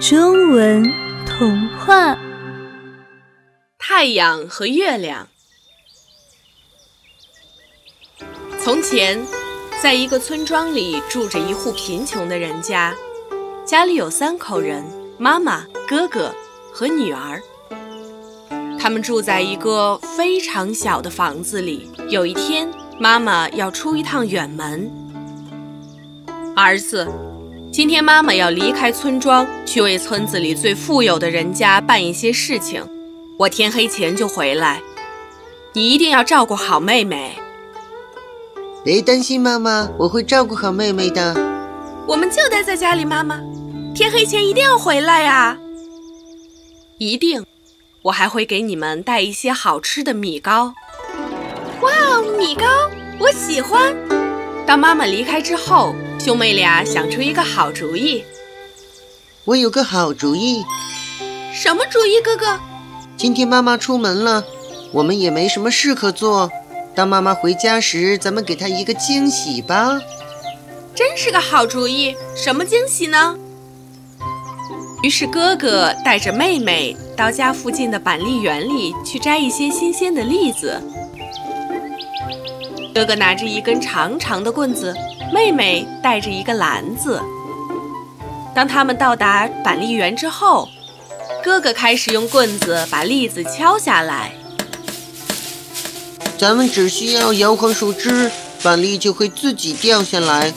中文童话《太阳和月亮》。从前，在一个村庄里住着一户贫穷的人家，家里有三口人：妈妈、哥哥和女儿。他们住在一个非常小的房子里。有一天，妈妈要出一趟远门，儿子。今天妈妈要离开村庄，去为村子里最富有的人家办一些事情。我天黑前就回来，你一定要照顾好妹妹。别担心，妈妈，我会照顾好妹妹的。我们就待在家里，妈妈，天黑前一定要回来呀！一定，我还会给你们带一些好吃的米糕。哇，米糕，我喜欢。当妈妈离开之后。兄妹俩想出一个好主意。我有个好主意。什么主意，哥哥？今天妈妈出门了，我们也没什么事可做。当妈妈回家时，咱们给她一个惊喜吧。真是个好主意。什么惊喜呢？于是哥哥带着妹妹到家附近的板栗园里去摘一些新鲜的栗子。哥哥拿着一根长长的棍子。妹妹带着一个篮子。当他们到达板栗园之后，哥哥开始用棍子把栗子敲下来。咱们只需要摇晃树枝，板栗就会自己掉下来，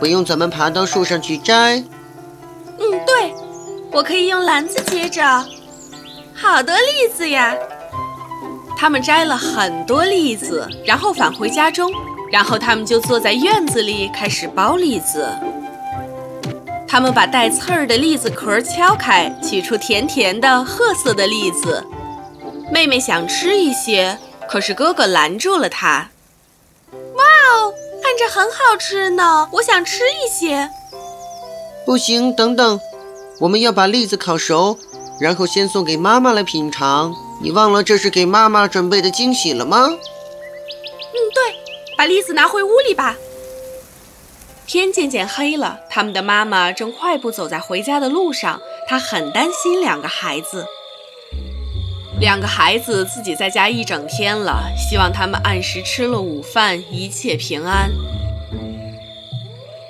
不用咱们爬到树上去摘。嗯，对，我可以用篮子接着。好多栗子呀！他们摘了很多栗子，然后返回家中。然后他们就坐在院子里开始剥栗子。他们把带刺儿的栗子壳敲开，取出甜甜的褐色的栗子。妹妹想吃一些，可是哥哥拦住了她。哇哦，看着很好吃呢，我想吃一些。不行，等等，我们要把栗子烤熟，然后先送给妈妈来品尝。你忘了这是给妈妈准备的惊喜了吗？把栗子拿回屋里吧。天渐渐黑了，他们的妈妈正快步走在回家的路上。她很担心两个孩子。两个孩子自己在家一整天了，希望他们按时吃了午饭，一切平安。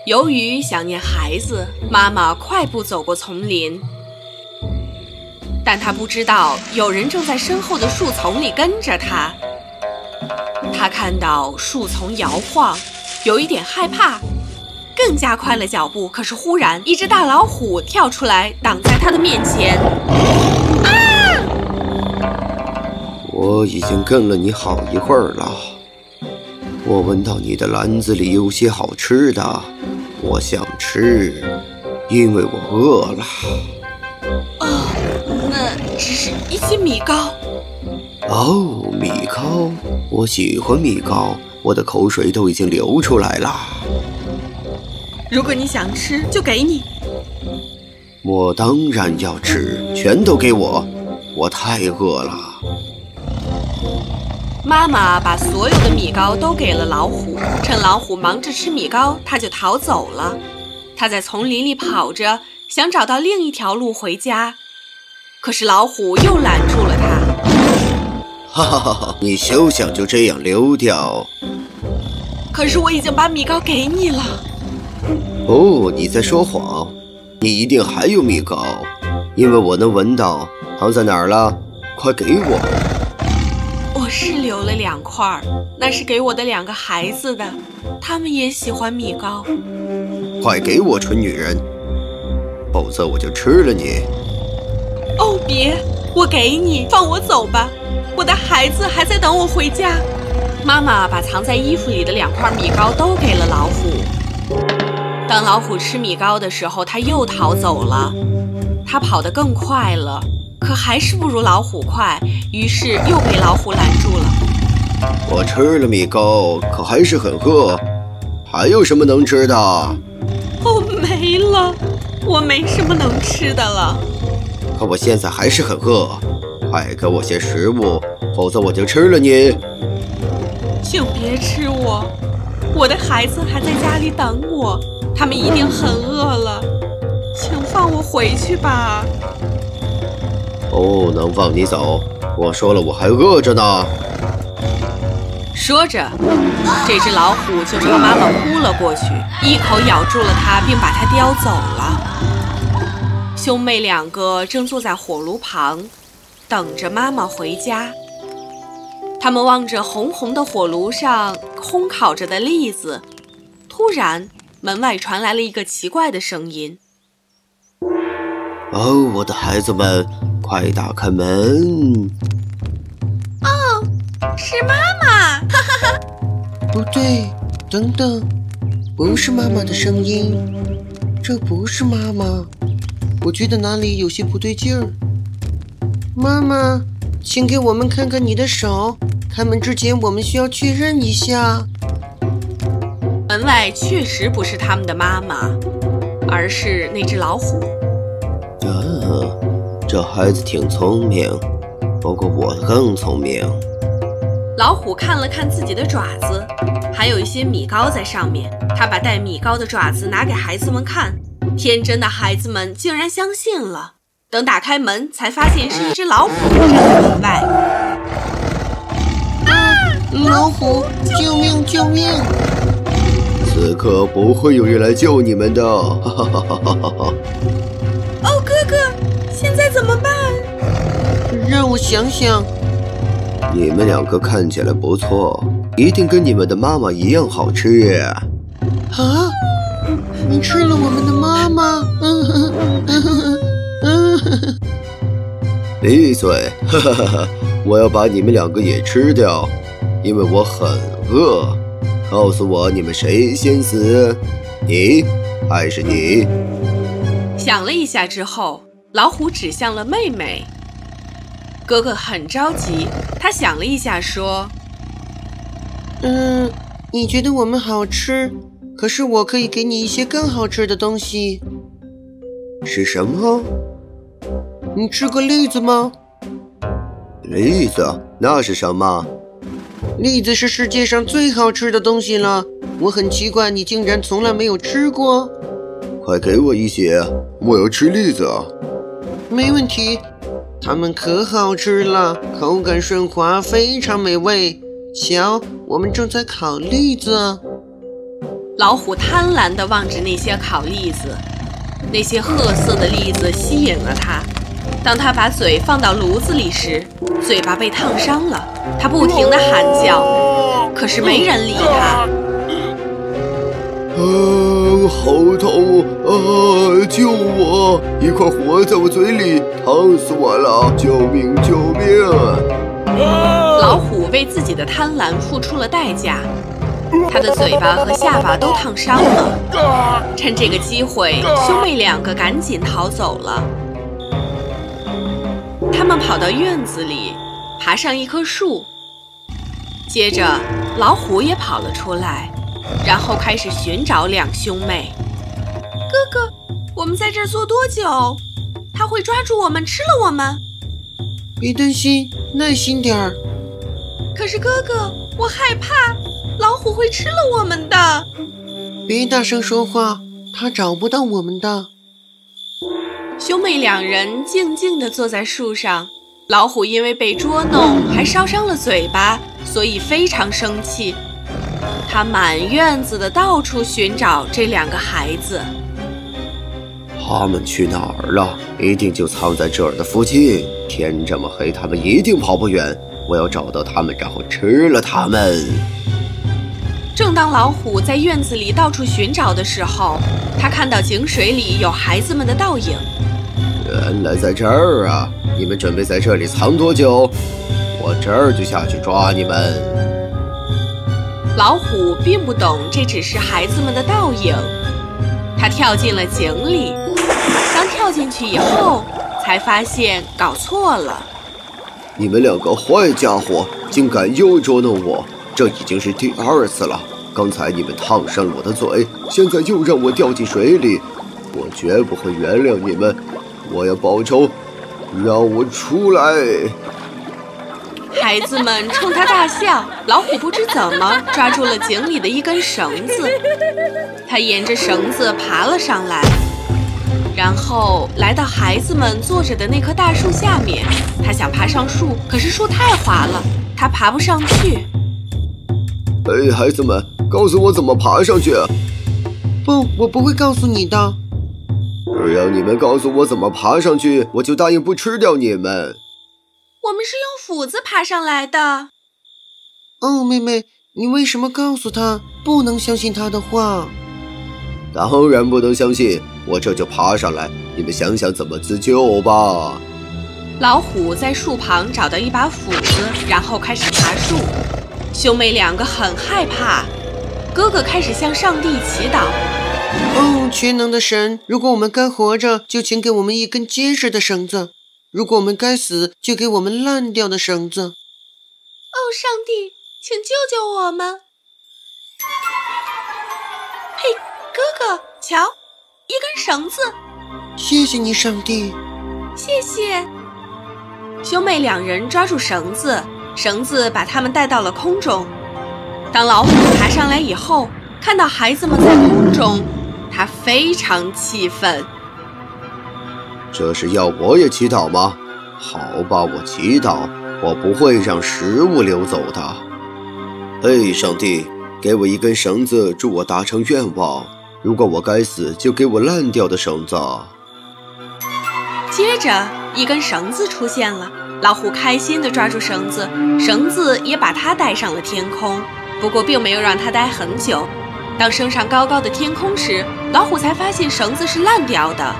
由于想念孩子，妈妈快步走过丛林，但她不知道有人正在身后的树丛里跟着她。他看到树丛摇晃，有一点害怕，更加快了脚步。可是忽然，一只大老虎跳出来，挡在他的面前。啊！我已经跟了你好一会儿了，我闻到你的篮子里有些好吃的，我想吃，因为我饿了。哦，那只是一些米糕。哦，米糕，我喜欢米糕，我的口水都已经流出来了。如果你想吃，就给你。我当然要吃，全都给我，我太饿了。妈妈把所有的米糕都给了老虎，趁老虎忙着吃米糕，它就逃走了。它在丛林里跑着，想找到另一条路回家，可是老虎又拦住了他。哈哈哈！哈！你休想就这样溜掉！可是我已经把米糕给你了。哦，你在说谎！你一定还有米糕，因为我能闻到。藏在哪儿了？快给我！我是留了两块，那是给我的两个孩子的，他们也喜欢米糕。快给我，蠢女人，否则我就吃了你！哦，别！我给你，放我走吧。我的孩子还在等我回家。妈妈把藏在衣服里的两块米糕都给了老虎。当老虎吃米糕的时候，它又逃走了。它跑得更快了，可还是不如老虎快，于是又被老虎拦住了。我吃了米糕，可还是很饿。还有什么能吃的？哦，没了，我没什么能吃的了。可我现在还是很饿。快给我些食物，否则我就吃了你！请别吃我，我的孩子还在家里等我，他们一定很饿了，请放我回去吧。不能放你走，我说了，我还饿着呢。说着，这只老虎就朝妈妈扑了过去，一口咬住了它，并把它叼走了。兄妹两个正坐在火炉旁，等着妈妈回家。他们望着红红的火炉上烘烤着的栗子，突然，门外传来了一个奇怪的声音：“哦，我的孩子们，快打开门！”哦，是妈妈！哈哈哈。不对，等等，不是妈妈的声音，这不是妈妈，我觉得哪里有些不对劲儿。妈妈，请给我们看看你的手。开门之前，我们需要确认一下。门外确实不是他们的妈妈，而是那只老虎。啊，这孩子挺聪明，不过我更聪明。老虎看了看自己的爪子，还有一些米糕在上面。他把带米糕的爪子拿给孩子们看，天真的孩子们竟然相信了。等打开门，才发现是一只老虎站在门外。老虎，救命！救命！此刻不会有人来救你们的。哈哈哈哈哈哈！哦，哥哥，现在怎么办？让我想想。你们两个看起来不错，一定跟你们的妈妈一样好吃。啊！你吃了我们的妈妈？嗯哼嗯哼嗯哼！闭嘴！哈哈哈哈！我要把你们两个也吃掉。因为我很饿，告诉我你们谁先死？你还是你？想了一下之后，老虎指向了妹妹。哥哥很着急，他想了一下说：“嗯，你觉得我们好吃，可是我可以给你一些更好吃的东西。是什么？你吃过栗子吗？栗子？那是什么？”栗子是世界上最好吃的东西了，我很奇怪你竟然从来没有吃过。快给我一些，我要吃栗子。没问题，它们可好吃了，口感顺滑，非常美味。瞧，我们正在烤栗子。老虎贪婪地望着那些烤栗子，那些褐色的栗子吸引了它。当他把嘴放到炉子里时，嘴巴被烫伤了。他不停地喊叫，可是没人理他。啊，好痛！啊，救我！一块火在我嘴里，烫死我了！救命！救命！老虎为自己的贪婪付出了代价，他的嘴巴和下巴都烫伤了。趁这个机会，兄妹两个赶紧逃走了。他们跑到院子里，爬上一棵树。接着，老虎也跑了出来，然后开始寻找两兄妹。哥哥，我们在这儿坐多久？他会抓住我们，吃了我们？别担心，耐心点儿。可是哥哥，我害怕，老虎会吃了我们的。别大声说话，它找不到我们的。兄妹两人静静地坐在树上，老虎因为被捉弄，还烧伤了嘴巴，所以非常生气。他满院子的到处寻找这两个孩子。他们去哪儿了？一定就藏在这儿的附近。天这么黑，他们一定跑不远。我要找到他们，然后吃了他们。正当老虎在院子里到处寻找的时候，他看到井水里有孩子们的倒影。原来在这儿啊！你们准备在这里藏多久？我这儿就下去抓你们。老虎并不懂这只是孩子们的倒影，他跳进了井里。当跳进去以后，才发现搞错了。你们两个坏家伙，竟敢又捉弄我！这已经是第二次了。刚才你们烫伤了我的嘴，现在又让我掉进水里，我绝不会原谅你们。我要报仇，让我出来！孩子们冲他大笑。老虎不知怎么抓住了井里的一根绳子，他沿着绳子爬了上来，然后来到孩子们坐着的那棵大树下面。他想爬上树，可是树太滑了，他爬不上去。哎，孩子们，告诉我怎么爬上去。不，我不会告诉你的。只要你们告诉我怎么爬上去，我就答应不吃掉你们。我们是用斧子爬上来的。哦，妹妹，你为什么告诉他不能相信他的话？当然不能相信，我这就爬上来。你们想想怎么自救吧。老虎在树旁找到一把斧子，然后开始爬树。兄妹两个很害怕。哥哥开始向上帝祈祷：“哦，全能的神，如果我们该活着，就请给我们一根结实的绳子；如果我们该死，就给我们烂掉的绳子。”哦，上帝，请救救我们！嘿，哥哥，瞧，一根绳子。谢谢你，上帝。谢谢。兄妹两人抓住绳子，绳子把他们带到了空中。当老虎爬上来以后，看到孩子们在空中，他非常气愤。这是要我也祈祷吗？好吧，我祈祷，我不会让食物流走的。嘿，上帝，给我一根绳子，助我达成愿望。如果我该死，就给我烂掉的绳子。接着，一根绳子出现了，老虎开心地抓住绳子，绳子也把它带上了天空。不过，并没有让它待很久。当升上高高的天空时，老虎才发现绳子是烂掉的，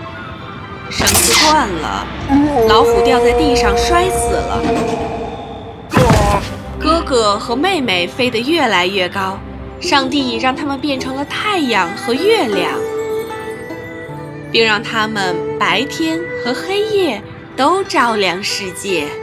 绳子断了，老虎掉在地上摔死了。哥哥和妹妹飞得越来越高，上帝让他们变成了太阳和月亮，并让他们白天和黑夜都照亮世界。